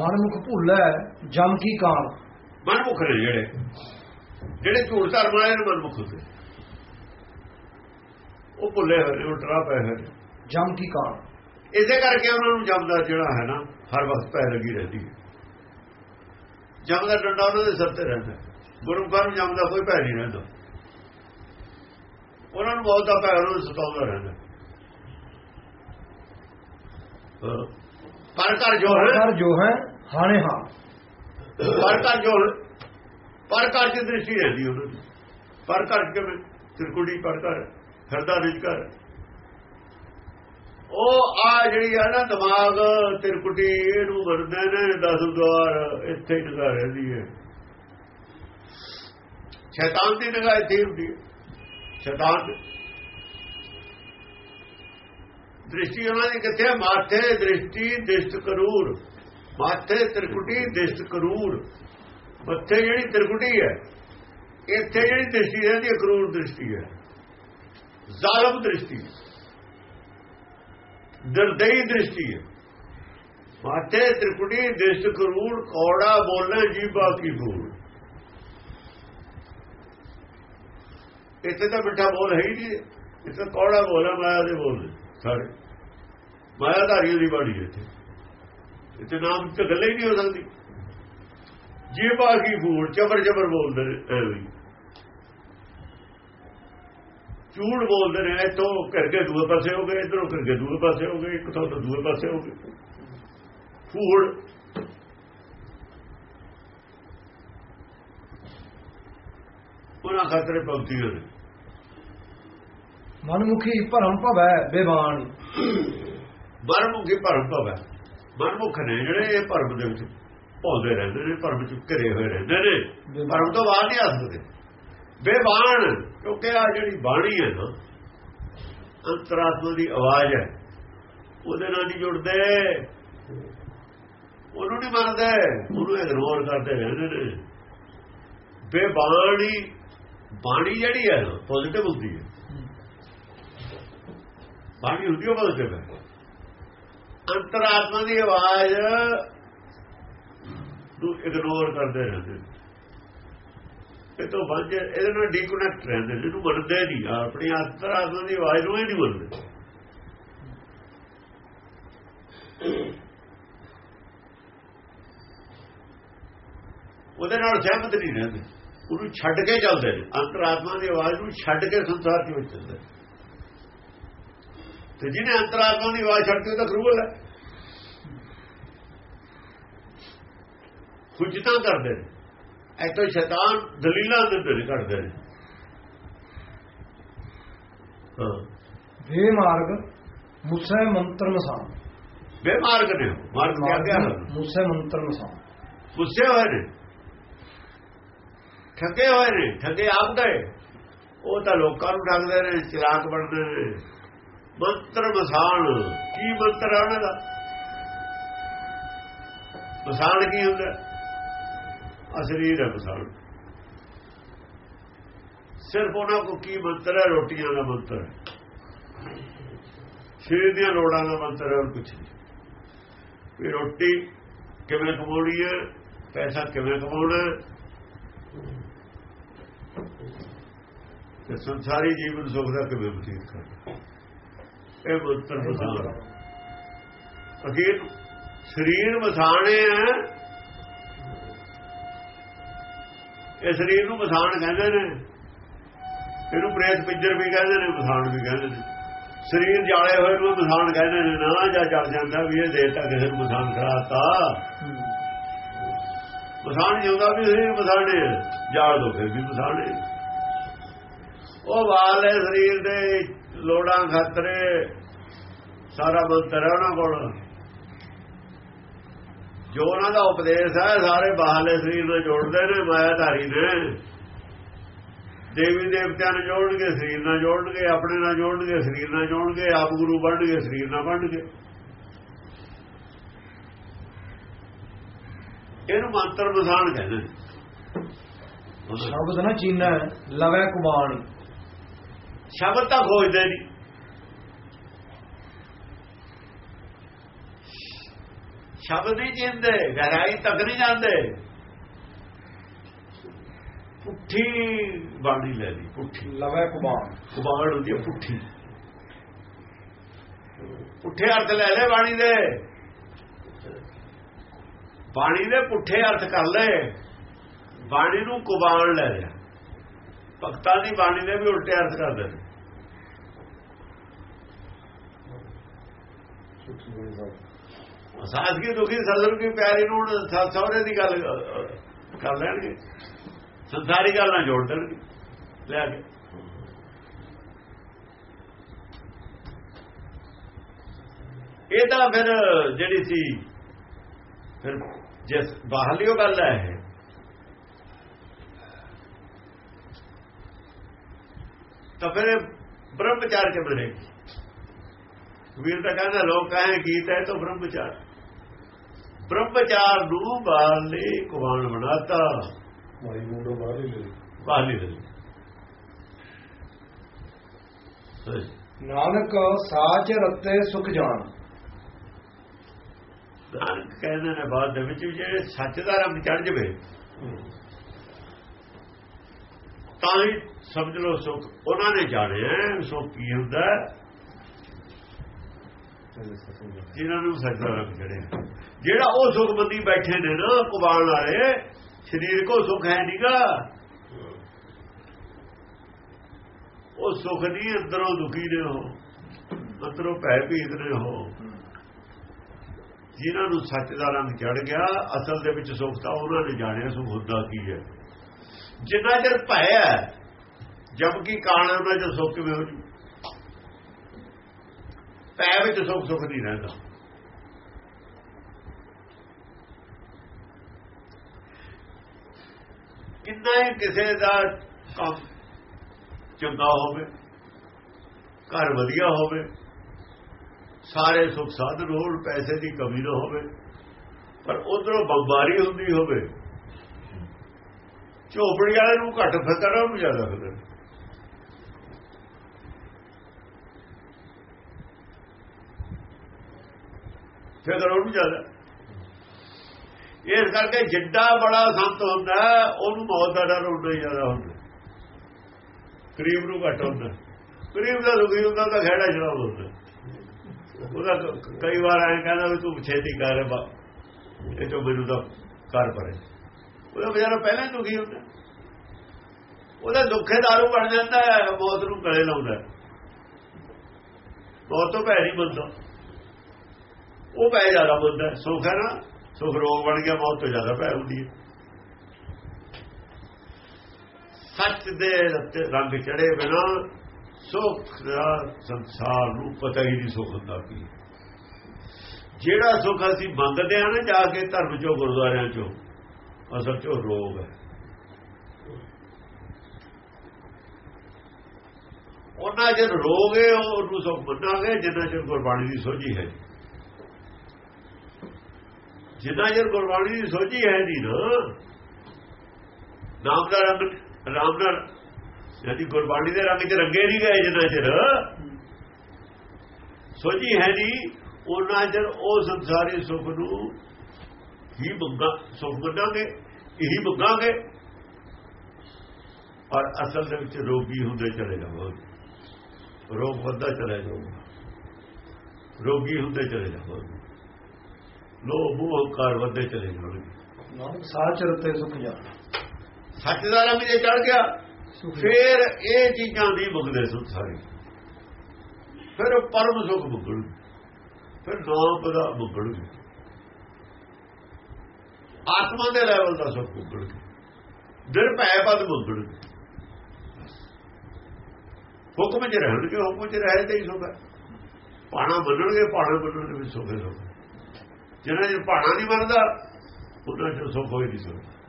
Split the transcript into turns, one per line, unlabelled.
ਮਨਮੁਖ ਭੁੱਲੈ ਜਮ ਕੀ ਕਾਲ।
ਮਨਮੁਖ ਨੇ ਜਿਹੜੇ ਜਿਹੜੇ ਝੂਠ ਧਰਮ ਵਾਲੇ ਨੇ ਮਨਮੁਖ ਹੁੰਦੇ ਉਹ ਭੁੱਲੇ ਹੋਏ ਨੇ, ਉਹ ਟਰਾ ਪਏ ਹੋਏ।
ਜਮ ਕੀ ਕਾਲ।
ਇਸੇ ਕਰਕੇ ਉਹਨਾਂ ਨੂੰ ਜਮ ਦਾ ਜਿਹੜਾ ਹੈ ਨਾ ਹਰ ਵਕਤ ਪੈ ਲੱਗੀ ਰਹਿੰਦੀ ਹੈ। ਜਮ ਦਾ ਡੰਡਾ ਉਹਨਾਂ ਦੇ ਸਿਰ ਤੇ ਰਹਿੰਦਾ ਗੁਰਮੁਖਾਂ ਨੂੰ ਜਮ ਦਾ ਕੋਈ ਭੈ ਨਹੀਂ ਰਹਿੰਦਾ। ਉਹਨਾਂ ਨੂੰ ਬਹੁਤ ਭੈ ਉਹਨਾਂ ਨੂੰ ਸਤਾਉਂਦਾ ਰਹਿੰਦਾ। ਪਰ ਕਰ ਜੋ ਹੈ
ਕਰ ਜੋ ਹੈ ਹਾਣੇ ਹਾਂ।
ਪਰ ਕਰ ਜੋ ਪਰ ਕਰ ਚ ਦ੍ਰਿਸ਼ਟੀ ਰਹਿੰਦੀ ਉਹਨਾਂ ਦੀ ਪਰ ਕਰ ਕਿਵੇਂ? ਤਿਰਕੁੜੀ ਪਰ ਕਰ ਹਿਰਦਾ ਵਿੱਚ ਕਰ ਉਹ ਆ ਜਿਹੜੀ ਆ ਨਾ ਦਿਮਾਗ ਤਿਰਕੁਟੀ ਇਹਨੂੰ ਮੰਨਦੇ ਨੇ ਦਸ ਦਵਾਰ, ਇੱਥੇ ਹੀ ਨਿਗਾਹ ਰਹਿੰਦੀ ਹੈ। ਸ਼ੈਤਾਨ ਦੀ ਨਿਗਾਹ ਇੱਥੇ ਹੁੰਦੀ ਹੈ। ਸ਼ੈਤਾਨ ਦ੍ਰਿਸ਼ਟੀ ਉਹਨਾਂ ਦੀ ਕਿੱਥੇ ਮਾਥੇ ਦ੍ਰਿਸ਼ਟੀ, ਦਿਸ਼ਟ ਕਰੂਰ। ਮਾਥੇ ਤ੍ਰਿਕੁਟੀ ਦਿਸ਼ਟ ਕਰੂਰ। ਮੱਥੇ ਜਿਹੜੀ ਤ੍ਰਿਕੁਟੀ ਹੈ, ਇੱਥੇ ਜਿਹੜੀ ਦ੍ਰਿਸ਼ਟੀ ਰਹਿੰਦੀ ਹੈ ਕਰੂਰ ਦ੍ਰਿਸ਼ਟੀ ਹੈ। ਜ਼ਾਲਮ ਦ੍ਰਿਸ਼ਟੀ। ਦਰਦਈ ਦ੍ਰਿਸ਼ਟੀ ਹੈ। ਮਾਥੇ ਤ੍ਰਿਕੁਟੀ ਦਿਸ਼ਟ ਕਰੂਰ, ਕੌੜਾ ਬੋਲਣਾ ਜੀਬਾ ਕੀ ਬੋਲ ਇੱਥੇ ਤਾਂ ਮਿੱਠਾ ਬੋਲ ਹੈ ਹੀ ਨਹੀਂ। ਇੱਥੇ ਕੌੜਾ ਬੋਲ ਹੈ, ਮਾਇਆ ਦੇ ਬੋਲ ਸਾਰੇ। ਮਾਇਆ ਧਾਰੀ ਦੀ ਬਾਣੀ ਇੱਥੇ। ਇੱਥੇ ਨਾਮ ਤੇ ਗੱਲ ਹੀ ਨਹੀਂ ਹੋ ਸਕਦੀ। ਜੀਬਾ ਕੀ ਬੋਲ ਚਬਰ ਚਬਰ ਬੋਲਦੇ ਐਵੇਂ। ਝੂਠ ਬੋਲਦੇ ਨੇ ਇੱਥੋਂ ਕਰਕੇ ਦੂਏ ਪਾਸੇ ਹੋ ਗਏ ਇਧਰੋਂ ਕਰਕੇ ਦੂਏ ਪਾਸੇ ਹੋ ਗਏ ਇੱਕ ਤੋਂ ਦੂਏ ਪਾਸੇ ਹੋ ਗਏ। ਫੂੜ ਉਹਨਾਂ ਖਾਤਰੇ ਪੰਕਤੀਆਂ ਨੇ
ਮਨਮੁਖੀ ਭਰਮ ਭਵੈ ਬੇਬਾਨ।
ਮਨਮੁਖੀ ਭਰਮ ਭਵੈ। ਮਨਮੁਖ ਨੇ ਜਿਹੜੇ ਇਹ ਭਰਮ ਦੇ ਵਿੱਚ ਭੌਂਦੇ ਰਹਿੰਦੇ ਨੇ ਭਰਮ ਚ ਘਿਰੇ ਹੋਏ ਰਹਿੰਦੇ ਨੇ। ਭਰਮ ਤੋਂ ਬਾਹਰ ਨਹੀਂ ਆ ਸਕਦੇ। ਬੇਬਾਨ ਕਿਉਂਕਿ ਆ ਜਿਹੜੀ ਬਾਣੀ ਹੈ ਨਾ ਅੰਤਰਾਤਮਾ ਦੀ ਆਵਾਜ਼ ਹੈ ਉਹਦੇ ਨਾਲ ਨਹੀਂ ਜੁੜਦੇ। ਉਹਨੂੰ ਨਹੀਂ ਮੰਨਦੇ ਉਹਨੂੰ ਇਗਨੋਰ ਕਰਦੇ ਰਹਿੰਦੇ ਨੇ। ਬੇਬਾਣੀ ਬਾਣੀ ਜਿਹੜੀ ਹੈ ਨਾ ਪੋਜ਼ਿਟਿਵ ਹੁੰਦੀ ਹੈ। ਬਾਣੀ ਹੁੰਦੀ ਉਹ ਪੋਜ਼ਿਟਿਵ ਹੈ। ਅੰਤਰਾਤਮਾ ਦੀ ਆਵਾਜ਼ ਨੂੰ ਇਗਨੋਰ ਕਰਦੇ ਰਹਿੰਦੇ ਨੇ। ਇਹ ਤੋਂ ਬਾਅਦ ਇਹਦੇ ਨਾਲ ਡੀਕਨੈਕਟ ਰਹਿੰਦੇ ਨੇ, ਇਹਨੂੰ ਮੰਨਦੇ ਨਹੀਂ ਆਪਣੀ ਅੰਤਰਾਤਮਾ ਦੀ ਆਵਾਜ਼ ਨੂੰ ਹੀ ਨਹੀਂ ਮੰਨਦੇ। ਉਹਦੇ ਨਾਲ ਸਹਿਮਤ ਨਹੀਂ ਰਹਿੰਦੇ। ਉਹਨੂੰ ਛੱਡ ਕੇ ਚੱਲਦੇ ਨੇ। ਅੰਤਰਾਤਮਾ ਦੀ ਆਵਾਜ਼ ਨੂੰ ਛੱਡ ਕੇ ਸੰਸਾਰ ਦੇ ਵਿੱਚ ਚੱਲਦੇ ਤੇ ਜਿਹਨੇ ਅੰਤਰਾਤਮਾ ਦੀ ਆਵਾਜ਼ ਛੱਡ ਕੇ ਤਾਂ ਕਰੂਲ ਹੈ। ਹੁਜਤਾਂ ਕਰਦੇ ਨੇ। ਐਤੋਂ ਸ਼ੈਤਾਨ ਦਲੀਲਾਂ ਦਿੰਦੇ ਨੇ ਕਰਦੇ ਨੇ। ਹਾਂ।
ਬੇਮਾਰਗ ਮੁਸੈ ਮੰਤਰ ਮਸਾਨ।
ਬੇਮਾਰਗ ਨੇ। ਮਾਰਗ ਕਿਆ ਗਿਆ
ਮੁਸੈ ਮੰਤਰ ਮਸਾਨ।
ਗੁੱਸੇ ਹੋਏ ਨੇ। ਠੱਗੇ ਹੋਏ ਨੇ। ਠੱਗੇ ਆਪ ਗਏ। ਉਹ ਤਾਂ ਲੋਕਾਂ ਨੂੰ ਠੱਗਦੇ ਨੇ ਚਲਾਕ ਬਣਦੇ ਨੇ। ਮੰਤਰ ਮਸਾਨ ਕੀ ਮੰਤਰ ਹੈ ਉਹਨਾਂ ਦਾ? ਮਸਾਨ ਕੀ ਹੁੰਦਾ? ਅਸਲੀ ਹੈ ਮਸਾਨ ਸਿਰਫ ਉਹਨਾਂ ਕੋ ਕੀ ਮੰਤਰ ਹੈ? ਰੋਟੀਆਂ ਦਾ ਮੰਤਰ। ਹੈ ਸਰੀਰ ਦੀਆਂ ਲੋੜਾਂ ਦਾ ਮੰਤਰ ਹੈ, ਹੋਰ ਕੁਝ ਨਹੀਂ। ਵੀ ਰੋਟੀ ਕਿਵੇਂ ਕਮਾਉਣੀ ਹੈ? ਪੈਸਾ ਕਿਵੇਂ ਕਮਾਉਣਾ ਤੇ ਸੰਸਾਰੀ ਜੀਵਨ ਸੁਖ ਦਾ ਕਿਵੇਂ ਬਤੀਤ ਕਰਨਾ ਇਹ ਮੰਤਰ ਮਸਾਨ ਅਖੀਰ ਸਰੀਰ ਮਸਾਣੇ ਆ। ਇਹ ਸਰੀਰ ਨੂੰ ਬਸਾਣ ਕਹਿੰਦੇ ਨੇ। ਇਹਨੂੰ ਪ੍ਰੇਤ ਪਿੰਜਰ ਵੀ ਕਹਿੰਦੇ ਨੇ ਬਸਾਣ ਵੀ ਕਹਿੰਦੇ ਨੇ। ਸਰੀਰ ਜਾਲੇ ਹੋਏ ਨੂੰ ਮਸਾਨ ਕਹਿੰਦੇ ਨੇ ਨਾ ਜਾਂ ਜਲ ਜਾਂਦਾ ਵੀ ਇਹ ਦੇਤਾ ਕਿਸੇ ਨੂੰ ਮਸਾਨ ਖੜਾਤਾ ਮਸਾਨ ਜਿਉਂਦਾ ਵੀ ਸਰੀਰ ਬਸਾਣੇ ਆ, ਜਾਲ ਦੋ ਫਿਰ ਵੀ ਮਸਾਨੇ ਉਹ ਵਾਲ ਹੈ ਸਰੀਰ ਦੇ। ਲੋੜਾਂ ਖਾਤਰੇ ਸਾਰਾ ਮੰਤਰ ਹੈ ਉਹਨਾਂ ਕੋਲ। ਜੋ ਉਹਨਾਂ ਦਾ ਉਪਦੇਸ਼ ਹੈ, ਸਾਰੇ ਬਾਹਲੇ ਸਰੀਰ ਨਾਲ ਜੋੜਦੇ ਨੇ, ਮਾਇਆਧਾਰੀ ਨੇ। ਦੇਵੀ ਦੇਵਤਿਆਂ ਨੂੰ ਜੋੜਨਗੇ, ਸਰੀਰ ਨਾਲ ਜੋੜਨਗੇ, ਆਪਣੇ ਨਾਲ ਜੋੜਨਗੇ, ਸਰੀਰ ਨਾਲ ਜੋੜਨਗੇ, ਆਪ ਗੁਰੂ ਬਣਨਗੇ, ਸਰੀਰ ਨਾਲ ਬਣਨਗੇ। ਇਹਨੂੰ ਮੰਤਰ ਮਸਾਨ ਕਹਿੰਦੇ ਨੇ।
ਸ਼ਬਦ ਨਾ ਚੀਨਾ ਲਵੈ ਕੁਬਾਨ
ਸ਼ਬਦ ਤਾਂ ਖੋਜਦੇ ਨਹੀਂ ਸ਼ਬਦ ਨਹੀਂ ਜਿੰਦੇ ਗਹਿਰਾਈ ਤੱਕ ਨਹੀਂ ਜਾਂਦੇ। ਪੁੱਠੀ ਬਾਣੀ ਲੈ ਲਈ ਪੁੱਠੀ।
ਲਵੇ ਕੁਬਾਨ
ਕੁਬਾੜ ਹੁੰਦੀ ਹੈ ਪੁੱਠੀ। ਪੁੱਠੇ ਅਰਥ ਲੈ ਲੈ ਬਾਣੀ ਦੇ। ਬਾਣੀ ਦੇ ਪੁੱਠੇ ਅਰਥ ਕਰ ਲੈ। ਬਾਣੀ ਨੂੰ ਕੁਬਾਨ ਲੈ ਲਿਆ। ਭਗਤਾਂ ਦੀ ਬਾਣੀ ਦੇ ਵੀ ਉਲਟੇ ਅਰਥ ਕਰਦੇ ਨੇ ਸਾਧਕੀ ਦੁਖੀ ਸਦਰ ਕੀ ਪਿਆਰੀ ਨੂੰ ਹੁਣ ਸਹੁਰੇ ਦੀ ਗੱਲ ਕਰ ਲੈਣਗੇ। ਸੰਸਾਰੀ ਗੱਲ ਨਾਲ ਜੋੜ ਦੇਣਗੇ, ਲੈ ਕੇ। ਇਹ ਤਾਂ ਫਿਰ ਜਿਹੜੀ ਸੀ, ਫਿਰ ਜਿਸ ਬਾਹਰਲੀਓ ਗੱਲ ਹੈ ਇਹ ਤਾਂ ਫਿਰ ਬ੍ਰਹਮਚਾਰ ਕੇ ਬਣੇਗੀ? ਵੀਰ ਤਾਂ ਕਹਿੰਦਾ ਲੋਕ ਕਹੇ ਗੀਤ ਹੈ ਤਾਂ ਬ੍ਰਹਮਚਾਰ। ਬ੍ਰਹਮਚਾਰ ਨੂੰ ਬਾਹਰਲੇ ਕੁਵਾਨ ਬਣਾਤਾ।
ਮਾਈ ਮੁੰਡੋ ਬਾਹਰ ਲੈ
ਬਾਹਰਲੀ ਦੇ
ਨਾਨਕ ਸਾਚ ਰਤੇ ਸੁਖ ਜਾਣ।
ਨਾਨਕ ਕਹਿੰਦੇ ਨੇ ਬਾਅਦ ਦੇ ਵਿੱਚ ਜਿਹੜੇ ਸੱਚ ਦਾ ਰੰਗ ਚੜ ਜਵੇ ਤਾਂ ਹੀ ਸਮਝ ਲਓ ਸੁਖ। ਉਹਨਾਂ ਨੇ ਜਾਣਿਆ ਸੁਖ ਕੀ ਹੁੰਦਾ ਜਿਹਨਾਂ ਨੂੰ ਸੱਚ ਦਾ ਰੰਗ ਚੜਿਆ ਜਿਹੜਾ ਉਹ ਸੁਖ ਬੰਦੀ ਬੈਠੇ ਨੇ ਨਾ ਕੁਬਾਨ ਵਾਲੇ, ਸਰੀਰ ਕੋ ਸੁਖ ਹੈ ਨੀਗਾ ਉਹ ਸੁਖ ਨਹੀਂ ਅੰਦਰੋਂ ਦੁਖੀ ਨੇ ਹੋ ਅੰਦਰੋਂ ਭੈ ਭੀਤ ਨੇ ਹੋ ਜਿਨ੍ਹਾਂ ਨੂੰ ਸੱਚ ਦਾ ਰੰਗ ਚੜ ਗਿਆ, ਅਸਲ ਦੇ ਵਿੱਚ ਸੁਖ ਤਾਂ ਉਹਨਾਂ ਨੇ ਜਾਣਿਆ ਸੁਖ ਹੁੰਦਾ ਕੀ ਹੈ ਜਿੰਨਾ ਚਿਰ ਭੈ ਹੈ ਜਦ ਕਿ ਕਾਣ ਉਹਨਾਂ ਚ ਸੁੱਖ ਵੀ ਹੋ ਜੂ? ਭੈ ਵਿੱਚ ਸੁੱਖ ਸੁੱਖ ਨਹੀਂ ਰਹਿੰਦਾ। ਕਿੰਨਾ ਹੀ ਕਿਸੇ ਦਾ ਕੰਮ ਚੰਗਾ ਹੋਵੇ, ਘਰ ਵਧੀਆ ਹੋਵੇ, ਸਾਰੇ ਸੁੱਖ ਸਾਧਨ ਹੋਣ, ਪੈਸੇ ਦੀ ਕਮੀ ਨਾ ਹੋਵੇ, ਪਰ ਉਧਰੋਂ ਬੰਬਾਰੀ ਹੁੰਦੀ ਹੋਵੇ ਝੋਪੜੀ ਵਾਲੇ ਨੂੰ ਘੱਟ ਫਿਕਰ ਆ ਉਹਨੂੰ ਜ਼ਿਆਦਾ ਫਿਕਰ ਫਿਕਰ ਉਹਨੂੰ ਜ਼ਿਆਦਾ। ਇਸ ਕਰਕੇ ਜਿੱਡਾ ਬੜਾ ਸੰਤ ਹੁੰਦਾ, ਉਹਨੂੰ ਮੌਤ ਦਾ ਡਰ ਉਡਾ ਜ਼ਿਆਦਾ ਹੁੰਦਾ। ਕਰੀਬ ਨੂੰ ਘੱਟ ਹੁੰਦਾ। ਕਰੀਬ ਦਾ ਦੁਖੀ ਹੁੰਦਾ ਤਾਂ ਖੇੜਾ ਚੜਾ ਹੁੰਦਾ। ਉਹਦਾ ਕਈ ਵਾਰ ਐਂ ਕਹਿੰਦਾ ਵੀ ਤੂੰ ਛੇਤੀ ਕਰ ਬਾ ਇਹ ਜੋ ਮੈਨੂੰ ਤਾਂ ਕਰ ਪਰੇ ਉਹਦਾ ਵਿਚਾਰਾ ਪਹਿਲਾਂ ਹੀ ਦੁਖੀ ਹੁੰਦਾ। ਉਹਦਾ ਦੁੱਖੇ ਦਾਰੂ ਬਣ ਜਾਂਦਾ ਹੈ, ਮੌਤ ਨੂੰ ਗਲੇ ਲਾਉਂਦਾ ਮੌਤ ਤੋਂ ਭੈ ਨਹੀਂ ਬੰਦਾ ਉਹ ਭੈ ਜ਼ਿਆਦਾ ਬੰਦਾ ਹੈ। ਸੁੱਖ ਹੈ ਨਾ? ਸੁੱਖ ਰੋਗ ਬਣ ਗਿਆ, ਮੌਤ ਤੋਂ ਜ਼ਿਆਦਾ ਭੈ ਹੁੰਦੀ ਹੈ। ਸੱਚ ਦੇ ਰੰਗ ਚੜੇ ਬਿਨਾ ਸੁੱਖ ਦਾ ਸੰਸਾਰ ਨੂੰ ਪਤਾ ਹੀ ਨਹੀਂ ਸੁੱਖ ਹੁੰਦਾ ਕੀ। ਜਿਹੜਾ ਸੁੱਖ ਅਸੀਂ ਮੰਗਦੇ ਹਾਂ ਨਾ, ਜਾ ਕੇ ਧਰਮ ਚੋਂ, ਗੁਰਦੁਆਰਿਆਂ ਚੋਂ ਅਸਲ ਚੋਂ ਰੋਗ ਹੈ। ਉਹਨਾਂ ਜਦ ਰੋਗੇ ਉਹਨੂੰ ਸੁੱਖ ਮੰਨਾਂਗੇ, ਜਿੰਨਾ ਚਿਰ ਗੁਰਬਾਣੀ ਦੀ ਸੋਝੀ ਹੈ ਜਿੰਨਾ ਚਿਰ ਗੁਰਬਾਣੀ ਦੀ ਸੋਝੀ ਹੈ ਨਹੀਂ ਨਾ, ਨਾਮ ਦਾ ਰੰਗ ਰਾਮ ਦਾ ਯਾਨੀ ਗੁਰਬਾਣੀ ਦੇ ਰੰਗ 'ਚ ਰੰਗੇ ਨਹੀਂ ਗਏ ਜਿੰਨਾ ਚਿਰ। ਸੋਝੀ ਹੈ ਨਹੀਂ, ਉਹਨਾਂ ਚਿਰ ਉਹ ਸੰਸਾਰੀ ਸੁੱਖ ਨੂੰ ਹੀ ਮੰਗਾ ਸੁੱਖ ਮੰਨਾਂਗੇ ਇਹੀ ਮੰਗਾਂਗੇ ਔਰ ਅਸਲ ਦੇ ਵਿੱਚ ਰੋਗੀ ਹੁੰਦੇ ਚਲੇ ਜਾਵਾਂਗੇ ਰੋਗ ਵੱਧਦਾ ਚਲੇ ਜਾਊਗਾ। ਰੋਗੀ ਹੁੰਦੇ ਚਲੇ ਜਾਵਾਂਗੇ ਲੋਭ ਹੰਕਾਰ ਵੱਧਦੇ ਚਲੇ ਜਾਣਗੇ।
ਨਾਨਕ ਸਾਚ ਰਤੇ ਸੁਖ ਜਾਣ
ਸੱਚ ਦਾ ਰੰਗ ਜੇ ਚੜ ਗਿਆ ਫਿਰ ਇਹ ਚੀਜ਼ਾਂ ਦੀ ਮੁਕਦੇ ਸੁਖ ਸਾਰੇ। ਫਿਰ ਪਰਮ ਸੁਖ ਮੁਕਣ ਫਿਰ ਨਾਮ ਦਾ ਮੁਕਣ ਆਤਮਾ ਦੇ ਲੈਵਲ ਦਾ ਸੁਖ ਮੁਕਣ ਦਿਲ ਭੈ ਪਦ ਮੁਕਣ ਹੁਕਮ ਚ ਰਹਿਣਗੇ ਹੁਕਮ ਚ ਰਹੇ ਤੇ ਹੀ ਸੁਖ ਹੈ। ਪਾਣਾ ਮੰਨਣਗੇ ਪਾਣਾ ਮੰਨਣ ਦੇ ਵਿੱਚ ਸੁਖ ਹੈ ਸੁਖ। ਜਿਨ੍ਹਾਂ ਚਿਰ ਪਾਣਾ ਨਹੀਂ ਮੰਨਦਾ ਉਹਨਾਂ ਚ ਸੁਖ ਹੋਈ ਨਹੀਂ ਸਕਦਾ।